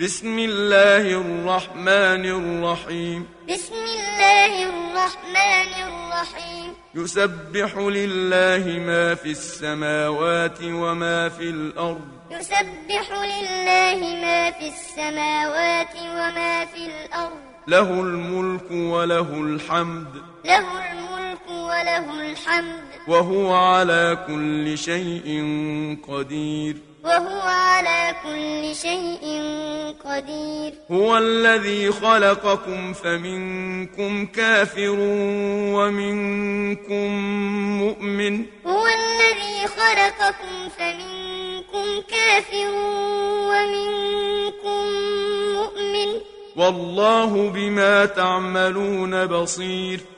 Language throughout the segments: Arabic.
بسم الله الرحمن الرحيم بسم الله الرحمن الرحيم يسبح لله ما في السماوات وما في الأرض يسبح لله ما في السماوات وما في الأرض له الملك وله الحمد له الملك وله الحمد. وهو على كل شيء قدير. وهو على كل شيء قدير. هو الذي خلقكم فمنكم كافر ومنكم مؤمن. هو الذي خلقكم فمنكم كافر ومنكم مؤمن. والله بما تعملون بصير.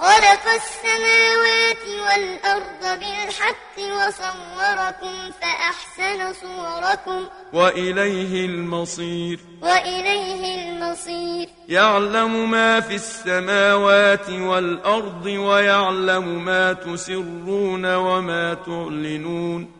خلق السماوات والأرض بالحق وصوركم فأحسن صوركم. وإليه المصير. وإليه المصير. يعلم ما في السماوات والأرض ويعلم ما تسرون وما تعلنون.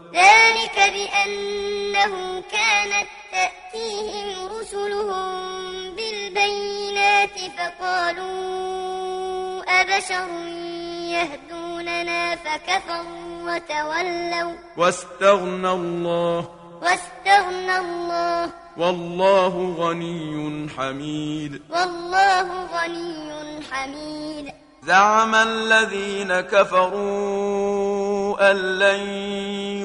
ذلك بأنه كانت تأتيهم رسلهم بالبينات فقالوا أبشر يهدوننا فكفروا وتولوا واستغنى الله. واستغنى الله. والله غني حميد. والله غني حميد. زعم الذين كفروا أن لن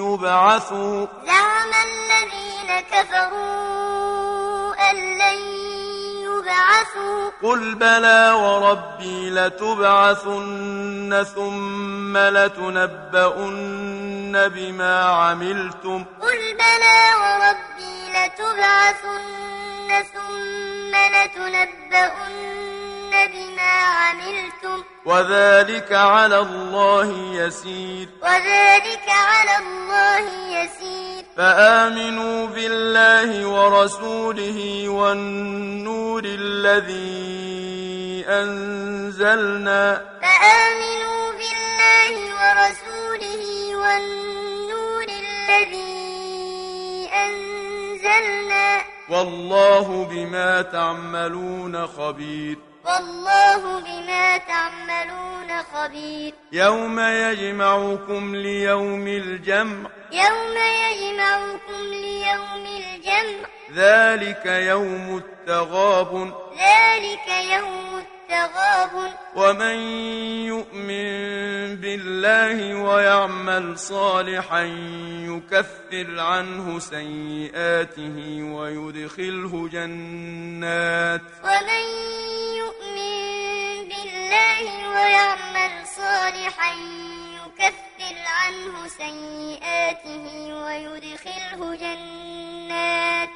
يبعثوا. زعم الذين كفروا أن لن يبعثوا. قل بلى وربي لتبعثن ثم لتنبؤن بما عملتم. قل بلى وربي لتبعثن ثم لتنبؤن وذلك على الله يسير. وذلك على الله يسير. فآمنوا بالله ورسوله والنور الذي أنزلنا. فآمنوا بالله ورسوله والنور الذي أنزلنا. والله بما تعملون خبير. والله بما تعملون خبير. يوم يجمعكم ليوم الجمع. يوم يجمعكم ليوم الجمع. ذلك يوم التغاب ذلك يوم التغاب ومن يؤمن بالله ويعمل صالحا يكفر عنه سيئاته ويدخله جنات. ومن يؤمن بالله ويعمل صالحا يكفر عنه سيئاته ويدخله جنات.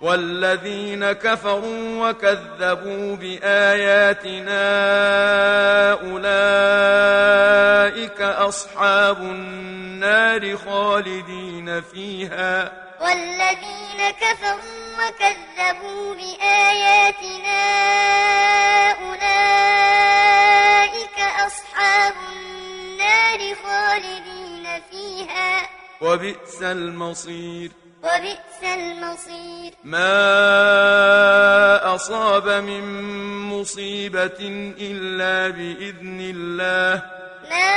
والذين كفروا وكذبوا بآياتنا أولئك أصحاب النار خالدين فيها. والذين كفروا وكذبوا بآياتنا أولئك أصحاب النار خالدين فيها. وبئس المصير. وبئس المصير. ما أصاب من مصيبة إلا بإذن الله. ما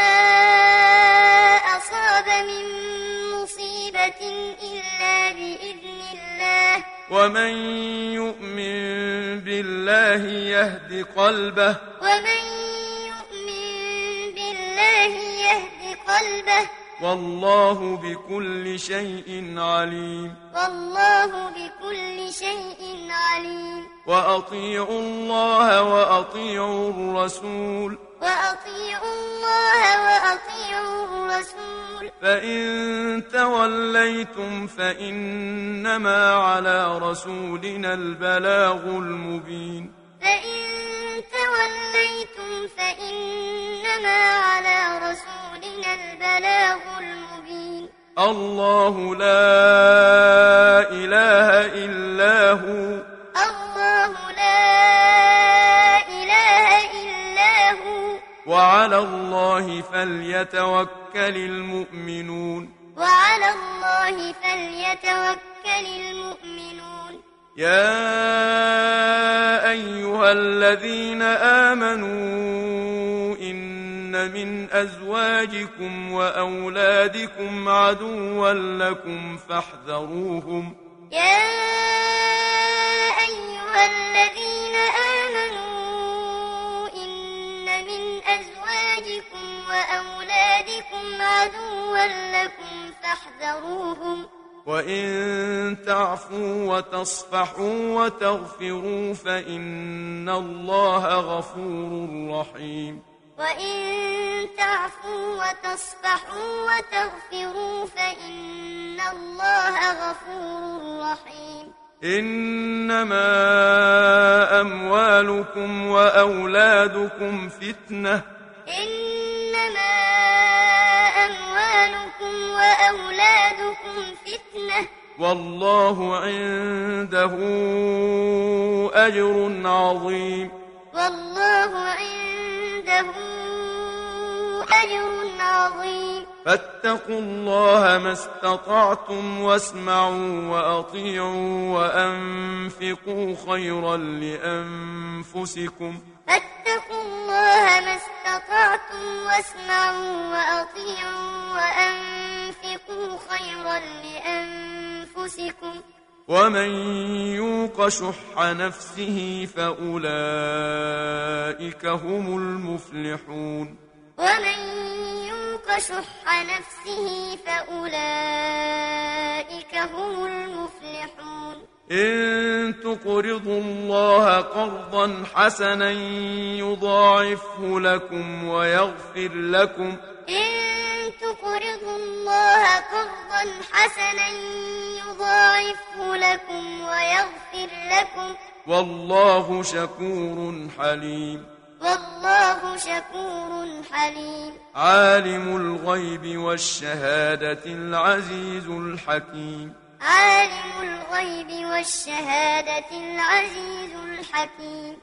أصاب من مصيبة إلا بإذن الله. ومن يؤمن بالله يهد قلبه. ومن يؤمن بالله يهد قلبه. والله بكل شيء عليم. والله بكل شيء عليم. وأطيعوا الله وأطيعوا الرسول. وأطيعوا الله وأطيعوا الرسول. فإن توليتم فإنما على رسولنا البلاغ المبين. فإن توليتم فإنما على رسولنا البلاغ المبين الله لا إله إلا هو الله لا إله إلا هو وعلى الله فليتوكل المؤمنون وعلى الله فليتوكل المؤمنون يا أيها الذين آمنوا إن من أزواجكم وأولادكم عدوا لكم فاحذروهم. يا أيها الذين آمنوا إن من أزواجكم وأولادكم عدوا لكم فاحذروهم. وإن تعفوا وتصفحوا وتغفروا فإن الله غفور رحيم. وإن تعفوا وتصفحوا وتغفروا فإن الله غفور رحيم. إنما أموالكم وأولادكم فتنة. إنما أموالكم وأولادكم فتنة. والله عنده أجر عظيم. والله عنده أجر عظيم. فاتقوا الله ما استطعتم واسمعوا وأطيعوا وأنفقوا خيرا لأنفسكم. فاتقوا الله ما استطعتم واسمعوا وأطيعوا وأنفقوا خيرا لأنفسكم. ومن يوق شح نفسه فأولئك هم المفلحون. ومن يوق شح نفسه فأولئك هم المفلحون. إن تقرضوا الله قرضا حسنا يضاعفه لكم ويغفر لكم. إن تقرضوا الله قرضا حسنا يضاعفه لكم ويغفر لكم. والله شكور حليم. والله شكور حليم. عالم الغيب والشهادة العزيز الحكيم. عالم الغيب والشهادة العزيز الحكيم.